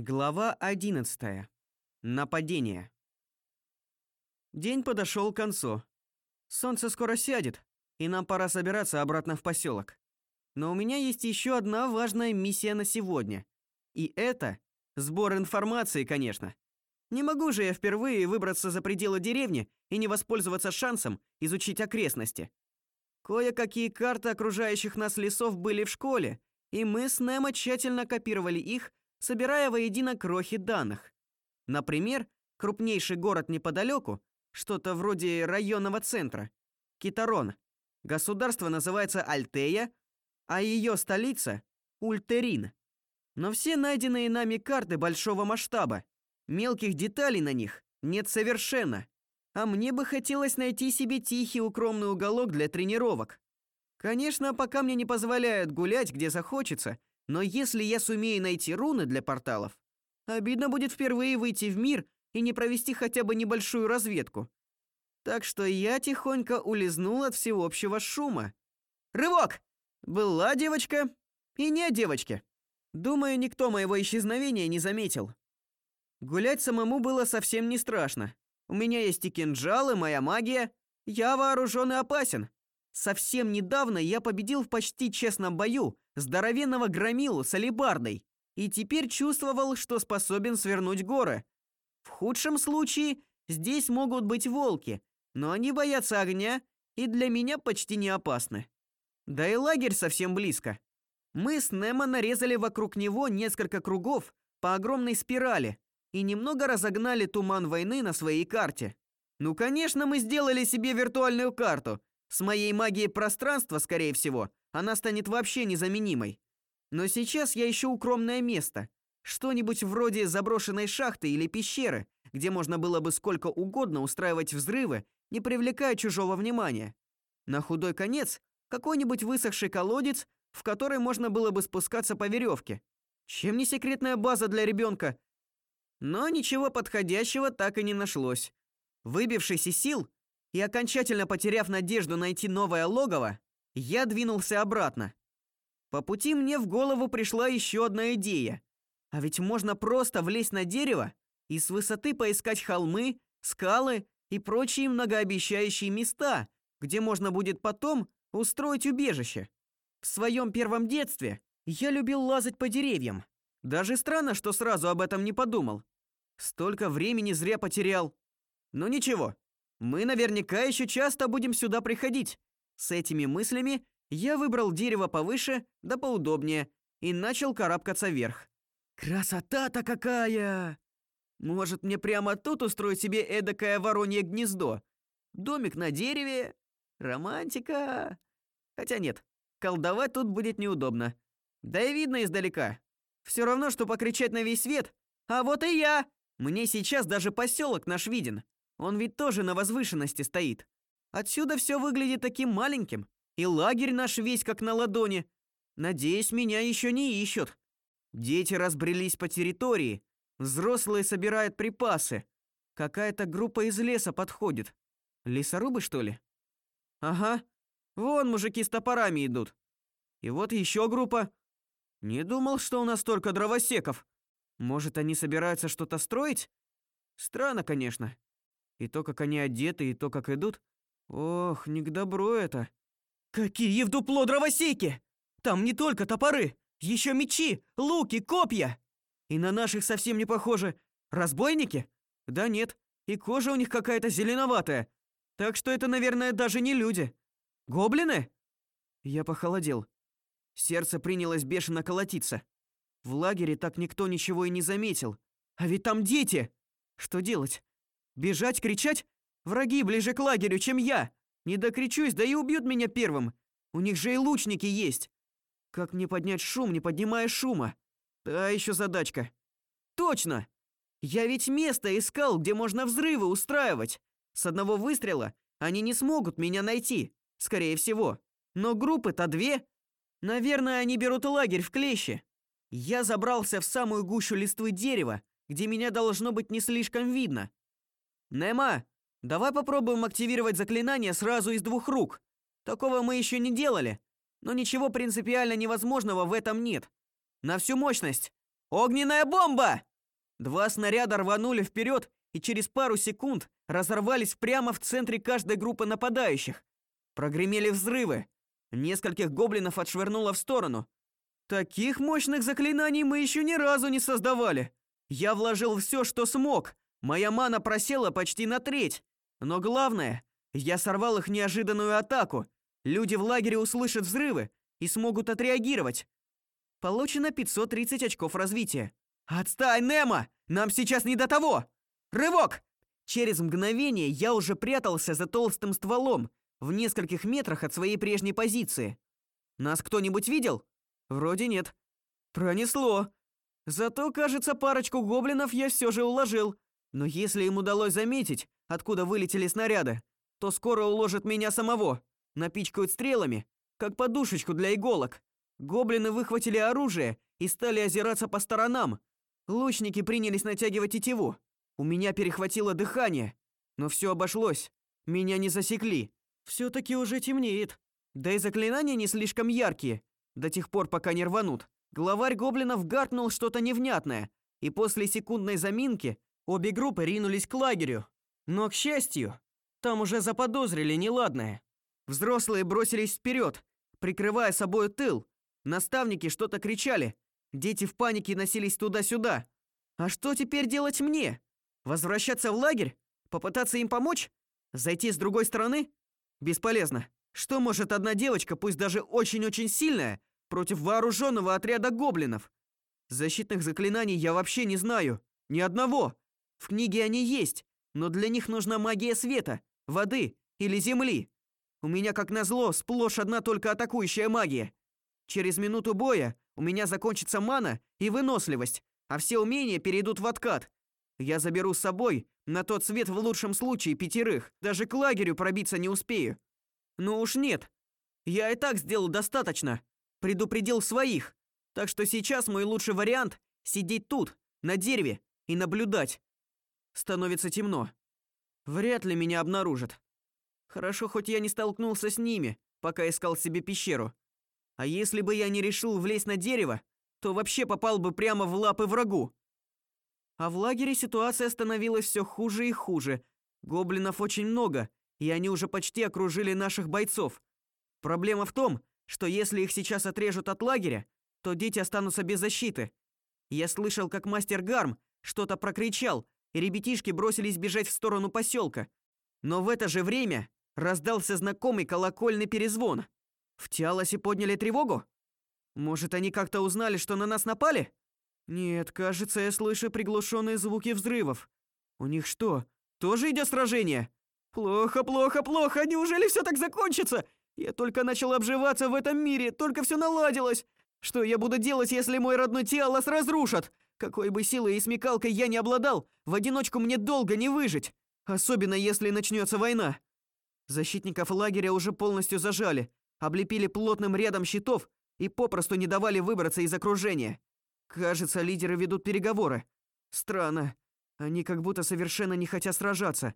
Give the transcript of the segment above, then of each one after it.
Глава 11. Нападение. День подошел к концу. Солнце скоро сядет, и нам пора собираться обратно в поселок. Но у меня есть еще одна важная миссия на сегодня. И это сбор информации, конечно. Не могу же я впервые выбраться за пределы деревни и не воспользоваться шансом изучить окрестности. Кое-какие карты окружающих нас лесов были в школе, и мы с Немо тщательно копировали их собирая воедино крохи данных. Например, крупнейший город неподалеку, что-то вроде районного центра, Китарон. Государство называется Альтея, а ее столица Ультерин. Но все найденные нами карты большого масштаба. Мелких деталей на них нет совершенно. А мне бы хотелось найти себе тихий укромный уголок для тренировок. Конечно, пока мне не позволяют гулять где захочется, но если я сумею найти руны для порталов, обидно будет впервые выйти в мир и не провести хотя бы небольшую разведку. Так что я тихонько улизнул от всеобщего шума. Рывок! Была девочка и не девочки. Думаю, никто моего исчезновения не заметил. Гулять самому было совсем не страшно. У меня есть и кинжал, и моя магия. Я вооружен и опасен. Совсем недавно я победил в почти честном бою здоровенного громилу с алебардой и теперь чувствовал, что способен свернуть горы. В худшем случае здесь могут быть волки, но они боятся огня и для меня почти не опасны. Да и лагерь совсем близко. Мы с Немо нарезали вокруг него несколько кругов по огромной спирали и немного разогнали туман войны на своей карте. Ну, конечно, мы сделали себе виртуальную карту. С моей магией пространства, скорее всего, она станет вообще незаменимой. Но сейчас я ищу укромное место, что-нибудь вроде заброшенной шахты или пещеры, где можно было бы сколько угодно устраивать взрывы, не привлекая чужого внимания. На худой конец какой-нибудь высохший колодец, в который можно было бы спускаться по веревке. Чем не секретная база для ребенка? Но ничего подходящего так и не нашлось. Выбившись из сил и окончательно потеряв надежду найти новое логово, я двинулся обратно. По пути мне в голову пришла еще одна идея. А ведь можно просто влезть на дерево и с высоты поискать холмы, скалы и прочие многообещающие места, где можно будет потом устроить убежище. В своем первом детстве я любил лазать по деревьям. Даже странно, что сразу об этом не подумал. Столько времени зря потерял. Но ничего. Мы наверняка еще часто будем сюда приходить. С этими мыслями я выбрал дерево повыше, да поудобнее, и начал карабкаться вверх. Красота-то какая! Может, мне прямо тут устроить себе эдакое воронье гнездо? Домик на дереве? Романтика? Хотя нет, колдовать тут будет неудобно. Да и видно издалека. Все равно, что покричать на весь свет. А вот и я! Мне сейчас даже поселок наш виден. Он ведь тоже на возвышенности стоит. Отсюда все выглядит таким маленьким, и лагерь наш весь как на ладони. Надеюсь, меня еще не ищут. Дети разбрелись по территории, взрослые собирают припасы. Какая-то группа из леса подходит. Лесорубы, что ли? Ага. Вон мужики с топорами идут. И вот еще группа. Не думал, что у нас столько дровосеков. Может, они собираются что-то строить? Странно, конечно. И то, как они одеты, и то, как идут. Ох, не к добру это. Какие в дупло дровосеки! Там не только топоры, еще мечи, луки, копья. И на наших совсем не похожи. Разбойники? Да нет, и кожа у них какая-то зеленоватая. Так что это, наверное, даже не люди. Гоблины? Я похолодел. Сердце принялось бешено колотиться. В лагере так никто ничего и не заметил. А ведь там дети. Что делать? Бежать, кричать? Враги ближе к лагерю, чем я. Не докричусь, да и убьют меня первым. У них же и лучники есть. Как мне поднять шум, не поднимая шума? Та еще задачка. Точно. Я ведь место искал, где можно взрывы устраивать. С одного выстрела они не смогут меня найти, скорее всего. Но группы-то две. Наверное, они берут лагерь в клещи. Я забрался в самую гущу листвы дерева, где меня должно быть не слишком видно. Нема, Давай попробуем активировать заклинание сразу из двух рук. Такого мы еще не делали, но ничего принципиально невозможного в этом нет. На всю мощность. Огненная бомба! Два снаряда рванули вперед и через пару секунд разорвались прямо в центре каждой группы нападающих. Прогремели взрывы. Нескольких гоблинов отшвырнуло в сторону. Таких мощных заклинаний мы еще ни разу не создавали. Я вложил все, что смог. Моя мана просела почти на треть. Но главное, я сорвал их неожиданную атаку. Люди в лагере услышат взрывы и смогут отреагировать. Получено 530 очков развития. Отстань, Немо! Нам сейчас не до того. Рывок! Через мгновение я уже прятался за толстым стволом, в нескольких метрах от своей прежней позиции. Нас кто-нибудь видел? Вроде нет. Пронесло. Зато, кажется, парочку гоблинов я все же уложил. Но если им удалось заметить, откуда вылетели снаряды, то скоро уложат меня самого, напичкают стрелами, как подушечку для иголок. Гоблины выхватили оружие и стали озираться по сторонам. Лучники принялись натягивать тетиву. У меня перехватило дыхание, но все обошлось. Меня не засекли. все таки уже темнеет. Да и заклинания не слишком яркие, до тех пор, пока не рванут. Главарь гоблинов гаркнул что-то невнятное, и после секундной заминки обе группы ринулись к лагерю. Но к счастью, там уже заподозрили неладное. Взрослые бросились вперед, прикрывая собой тыл. Наставники что-то кричали. Дети в панике носились туда-сюда. А что теперь делать мне? Возвращаться в лагерь? Попытаться им помочь? Зайти с другой стороны? Бесполезно. Что может одна девочка, пусть даже очень-очень сильная, против вооруженного отряда гоблинов? Защитных заклинаний я вообще не знаю, ни одного. В книге они есть, но для них нужна магия света, воды или земли. У меня, как назло, сплошь одна только атакующая магия. Через минуту боя у меня закончится мана и выносливость, а все умения перейдут в откат. Я заберу с собой на тот свет в лучшем случае пятерых. Даже к лагерю пробиться не успею. Ну уж нет. Я и так сделал достаточно. Предупредил своих. Так что сейчас мой лучший вариант сидеть тут, на дереве и наблюдать. Становится темно. Вряд ли меня обнаружат. Хорошо, хоть я не столкнулся с ними, пока искал себе пещеру. А если бы я не решил влезть на дерево, то вообще попал бы прямо в лапы врагу. А в лагере ситуация становилась все хуже и хуже. Гоблинов очень много, и они уже почти окружили наших бойцов. Проблема в том, что если их сейчас отрежут от лагеря, то дети останутся без защиты. Я слышал, как мастер Гарм что-то прокричал, ребятишки бросились бежать в сторону поселка. Но в это же время раздался знакомый колокольный перезвон. В Тиалосе подняли тревогу? Может, они как-то узнали, что на нас напали? Нет, кажется, я слышу приглушенные звуки взрывов. У них что, тоже идет сражение? Плохо, плохо, плохо. Неужели все так закончится? Я только начал обживаться в этом мире, только все наладилось. Что я буду делать, если мой родной Тиалос разрушат? Какой бы силой и смекалкой я не обладал, в одиночку мне долго не выжить, особенно если начнется война. Защитников лагеря уже полностью зажали, облепили плотным рядом щитов и попросту не давали выбраться из окружения. Кажется, лидеры ведут переговоры. Странно. Они как будто совершенно не хотят сражаться.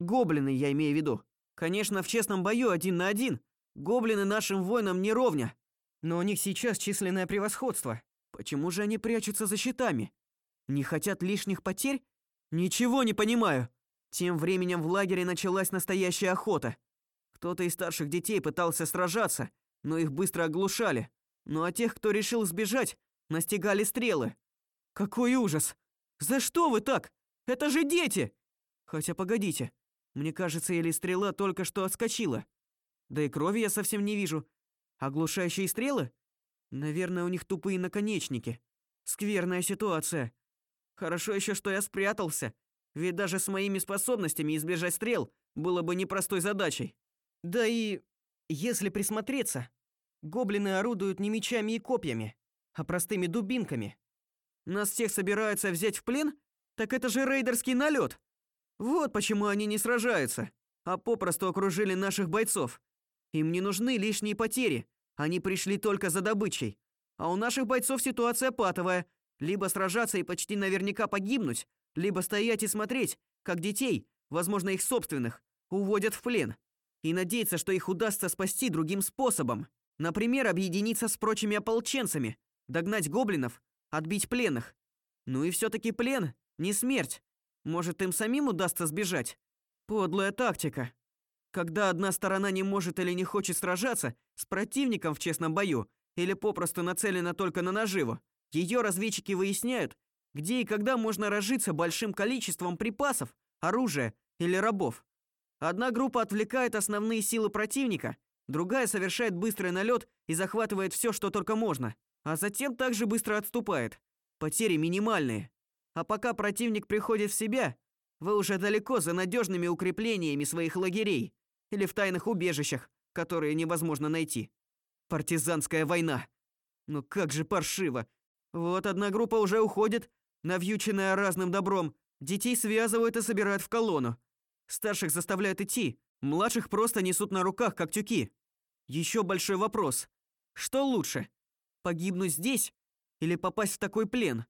Гоблины, я имею в виду. Конечно, в честном бою один на один гоблины нашим воинам не ровня, но у них сейчас численное превосходство. Почему же они прячутся за щитами? Не хотят лишних потерь? Ничего не понимаю. Тем временем в лагере началась настоящая охота. Кто-то из старших детей пытался сражаться, но их быстро оглушали. Ну а тех, кто решил сбежать, настигали стрелы. Какой ужас! За что вы так? Это же дети! Хотя погодите, мне кажется, или стрела только что отскочила. Да и крови я совсем не вижу. Оглушающие стрелы? Наверное, у них тупые наконечники. Скверная ситуация. Хорошо еще, что я спрятался, ведь даже с моими способностями избежать стрел было бы непростой задачей. Да и если присмотреться, гоблины орудуют не мечами и копьями, а простыми дубинками. Нас всех собираются взять в плен? Так это же рейдерский налет. Вот почему они не сражаются, а попросту окружили наших бойцов. Им не нужны лишние потери. Они пришли только за добычей. А у наших бойцов ситуация патовая: либо сражаться и почти наверняка погибнуть, либо стоять и смотреть, как детей, возможно, их собственных, уводят в плен. И надеяться, что их удастся спасти другим способом. Например, объединиться с прочими ополченцами, догнать гоблинов, отбить пленных. Ну и все таки плен, не смерть. Может, им самим удастся сбежать? Подлая тактика. Когда одна сторона не может или не хочет сражаться с противником в честном бою или попросту нацелена только на наживу, ее разведчики выясняют, где и когда можно разжиться большим количеством припасов, оружия или рабов. Одна группа отвлекает основные силы противника, другая совершает быстрый налет и захватывает все, что только можно, а затем также быстро отступает. Потери минимальные. А пока противник приходит в себя, вы уже далеко за надежными укреплениями своих лагерей или в тайных убежищах, которые невозможно найти. Партизанская война. Ну как же паршиво. Вот одна группа уже уходит, навьюченная разным добром. Детей связывают и собирают в колонну. Старших заставляют идти, младших просто несут на руках, как тюки. Еще большой вопрос. Что лучше? Погибнуть здесь или попасть в такой плен?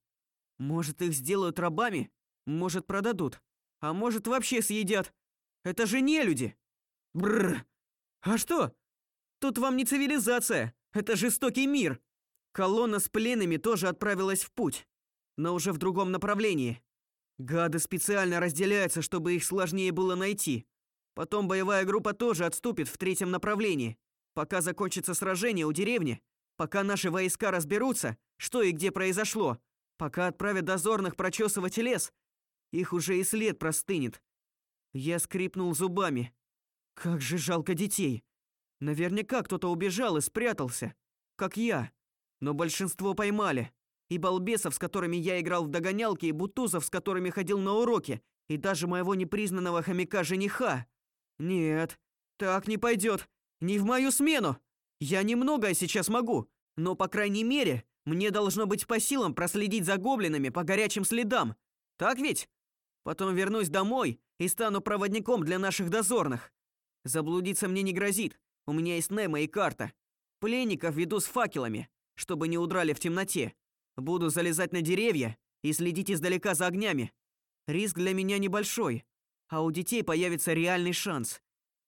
Может, их сделают рабами? Может, продадут? А может, вообще съедят? Это же не люди. Бррр. А что? Тут вам не цивилизация, это жестокий мир. Колонна с пленными тоже отправилась в путь, но уже в другом направлении. Гады специально разделяются, чтобы их сложнее было найти. Потом боевая группа тоже отступит в третьем направлении. Пока закончится сражение у деревни, пока наши войска разберутся, что и где произошло, пока отправят дозорных прочесывать лес, их уже и след простынет. Я скрипнул зубами. Как же жалко детей. Наверняка кто-то убежал и спрятался, как я. Но большинство поймали. И балбесов, с которыми я играл в догонялки, и бутузов, с которыми ходил на уроки, и даже моего непризнанного хомяка-жениха. Нет, так не пойдет. Не в мою смену. Я немногое сейчас могу, но по крайней мере, мне должно быть по силам проследить за гоблинами по горячим следам. Так ведь? Потом вернусь домой и стану проводником для наших дозорных. Заблудиться мне не грозит. У меня есть Немо и карта. Пленников веду с факелами, чтобы не удрали в темноте. Буду залезать на деревья и следить издалека за огнями. Риск для меня небольшой, а у детей появится реальный шанс.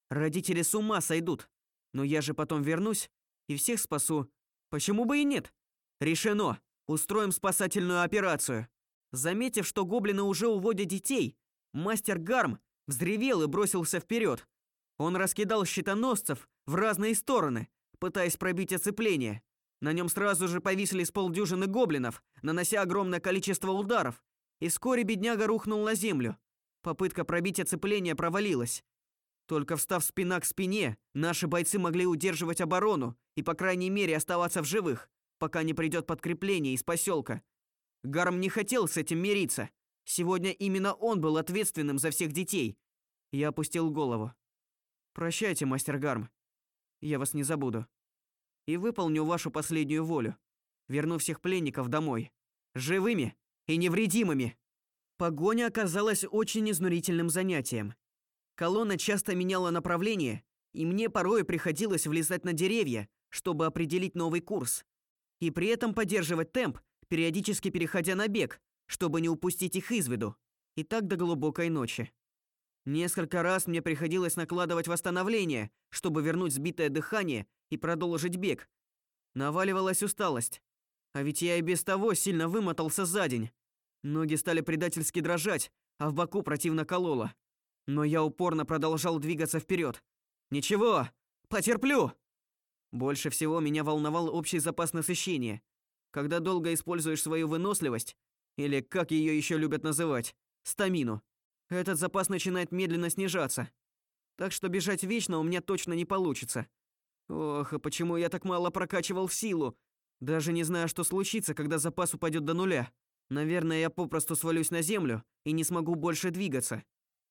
Родители с ума сойдут. Но я же потом вернусь и всех спасу. Почему бы и нет? Решено. Устроим спасательную операцию. Заметив, что гоблины уже уводят детей, мастер Гарм взревел и бросился вперед. Он раскидал щитоносцев в разные стороны, пытаясь пробить оцепление. На нем сразу же повисли с полдюжины гоблинов, нанося огромное количество ударов, и вскоре бедняга рухнул на землю. Попытка пробить оцепление провалилась. Только встав спина к спине, наши бойцы могли удерживать оборону и по крайней мере оставаться в живых, пока не придет подкрепление из поселка. Гарм не хотел с этим мириться. Сегодня именно он был ответственным за всех детей. Я опустил голову. Прощайте, мастер Гарм. Я вас не забуду. И выполню вашу последнюю волю. Верну всех пленников домой, живыми и невредимыми. Погоня оказалась очень изнурительным занятием. Колонна часто меняла направление, и мне порой приходилось влезать на деревья, чтобы определить новый курс, и при этом поддерживать темп, периодически переходя на бег, чтобы не упустить их из виду. И так до глубокой ночи. Несколько раз мне приходилось накладывать восстановление, чтобы вернуть сбитое дыхание и продолжить бег. Наваливалась усталость. А ведь я и без того сильно вымотался за день. Ноги стали предательски дрожать, а в боку противно кололо. Но я упорно продолжал двигаться вперед. Ничего, потерплю. Больше всего меня волновал общий запас насыщения. Когда долго используешь свою выносливость, или как ее еще любят называть, стамину, этот запас начинает медленно снижаться. Так что бежать вечно у меня точно не получится. Ох, а почему я так мало прокачивал силу? Даже не знаю, что случится, когда запас упадет до нуля. Наверное, я попросту свалюсь на землю и не смогу больше двигаться.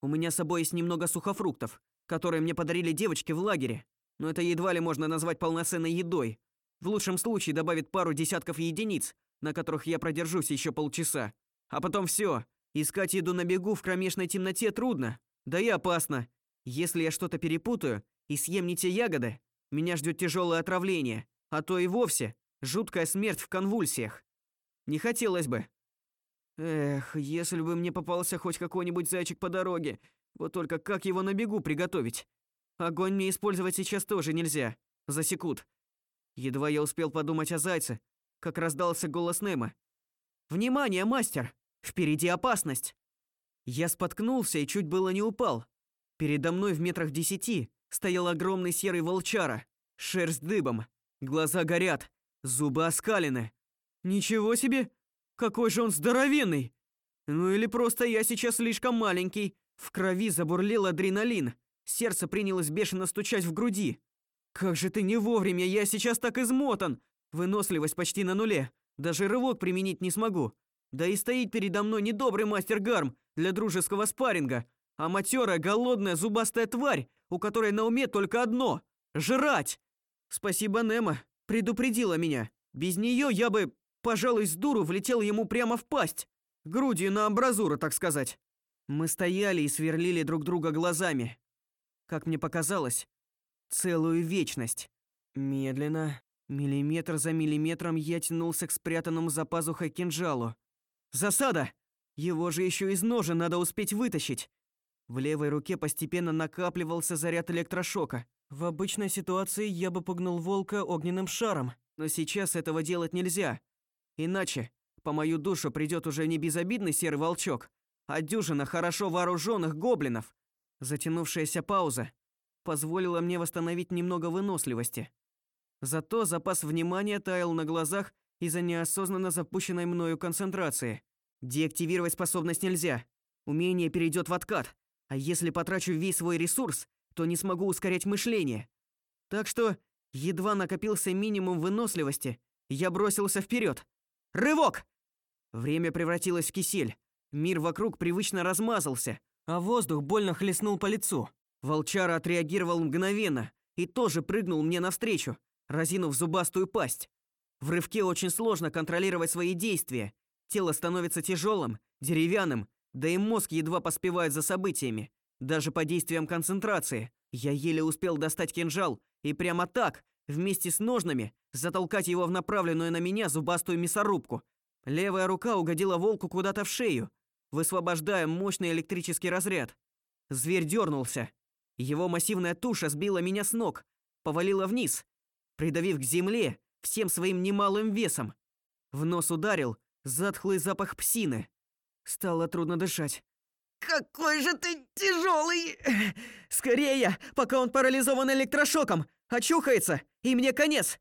У меня с собой есть немного сухофруктов, которые мне подарили девочки в лагере. Но это едва ли можно назвать полноценной едой. В лучшем случае добавит пару десятков единиц, на которых я продержусь еще полчаса. А потом все, Искать еду на бегу в кромешной темноте трудно, да и опасно. Если я что-то перепутаю и съем не те ягоды, меня ждет тяжелое отравление, а то и вовсе жуткая смерть в конвульсиях. Не хотелось бы. Эх, если бы мне попался хоть какой-нибудь зайчик по дороге. Вот только как его на бегу приготовить? Огонь мне использовать сейчас тоже нельзя. Засекут. Едва я успел подумать о зайце, как раздался голос Нема. Внимание, мастер! Впереди опасность!» Я споткнулся и чуть было не упал. Передо мной в метрах десяти стоял огромный серый волчара, шерсть дыбом, глаза горят, зубы оскалены. Ничего себе! Какой же он здоровенный! Ну или просто я сейчас слишком маленький. В крови забурлил адреналин. Сердце принялось бешено стучать в груди. Как же ты не вовремя, я сейчас так измотан. Выносливость почти на нуле. Даже рывок применить не смогу. Да и стоит передо мной недобрый мастер Гарм для дружеского спарринга, а матерая, голодная, зубастая тварь, у которой на уме только одно жрать. Спасибо, Немо, предупредила меня. Без нее я бы, пожалуй, с дуру влетел ему прямо в пасть, грудью на амбразуру, так сказать. Мы стояли и сверлили друг друга глазами. Как мне показалось, целую вечность. Медленно, миллиметр за миллиметром я тянулся к спрятанному за пазухой кинжалу. Засада! Его же еще из ножа надо успеть вытащить. В левой руке постепенно накапливался заряд электрошока. В обычной ситуации я бы пугнул волка огненным шаром, но сейчас этого делать нельзя. Иначе по мою душу придет уже не безобидный серый волчок, а дюжина хорошо вооруженных гоблинов. Затянувшаяся пауза позволила мне восстановить немного выносливости. Зато запас внимания таял на глазах из-за неосознанно запущенной мною концентрации. Деактивировать способность нельзя. Умение перейдет в откат. А если потрачу весь свой ресурс, то не смогу ускорять мышление. Так что едва накопился минимум выносливости, я бросился вперед. Рывок! Время превратилось в кисель. Мир вокруг привычно размазался, а воздух больно хлестнул по лицу. Волчара отреагировал мгновенно и тоже прыгнул мне навстречу, разинув зубастую пасть. В рывке очень сложно контролировать свои действия. Тело становится тяжелым, деревянным, да и мозг едва поспевает за событиями. Даже по действиям концентрации. Я еле успел достать кинжал и прямо так, вместе с ножнами, затолкать его в направленную на меня зубастую мясорубку. Левая рука угодила волку куда-то в шею, высвобождая мощный электрический разряд. Зверь дернулся. Его массивная туша сбила меня с ног, повалила вниз, придавив к земле всем своим немалым весом. В нос ударил затхлый запах псины. Стало трудно дышать. «Какой же ты тяжелый! Скорее, пока он парализован электрошоком! Очухается, и мне конец!»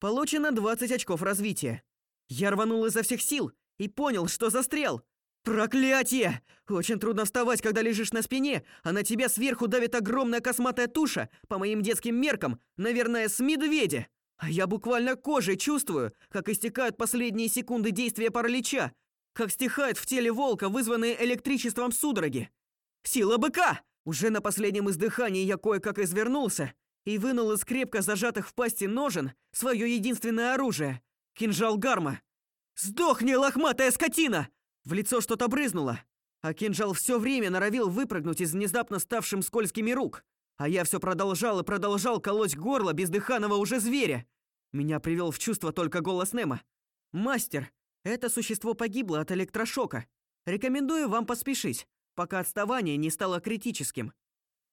Получено 20 очков развития. Я рванул изо всех сил и понял, что застрял. Проклятие! Очень трудно вставать, когда лежишь на спине, а на тебя сверху давит огромная косматая туша, по моим детским меркам, наверное, с медведя. А я буквально кожей чувствую, как истекают последние секунды действия паралича, как стихают в теле волка вызванные электричеством судороги. Сила быка! Уже на последнем издыхании я кое-как извернулся и вынул из крепко зажатых в пасти ножен свое единственное оружие — кинжал Гарма. «Сдохни, лохматая скотина!» В лицо что-то брызнуло, а кинжал все время норовил выпрыгнуть из внезапно ставшим скользкими рук. А я все продолжал и продолжал колоть горло бездыханного уже зверя. Меня привел в чувство только голос Нема. «Мастер, это существо погибло от электрошока. Рекомендую вам поспешить, пока отставание не стало критическим».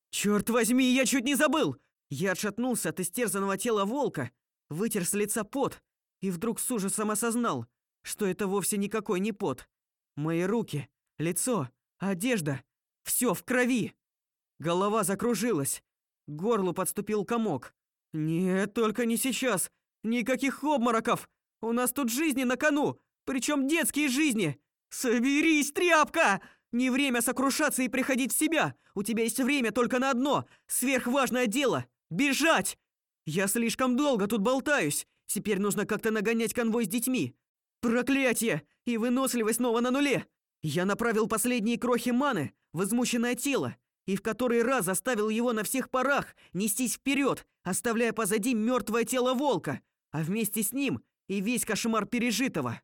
«Черт возьми, я чуть не забыл!» Я отшатнулся от истерзанного тела волка, вытер с лица пот и вдруг с ужасом осознал, что это вовсе никакой не пот. Мои руки, лицо, одежда — все в крови. Голова закружилась, к горлу подступил комок. «Нет, только не сейчас! Никаких обмороков! У нас тут жизни на кону, причем детские жизни! Соберись, тряпка! Не время сокрушаться и приходить в себя! У тебя есть время только на одно, сверхважное дело — бежать! Я слишком долго тут болтаюсь, теперь нужно как-то нагонять конвой с детьми. Проклятие! И выносливость снова на нуле! Я направил последние крохи маны в измученное тело, и в который раз заставил его на всех парах нестись вперед, оставляя позади мертвое тело волка, а вместе с ним и весь кошмар пережитого.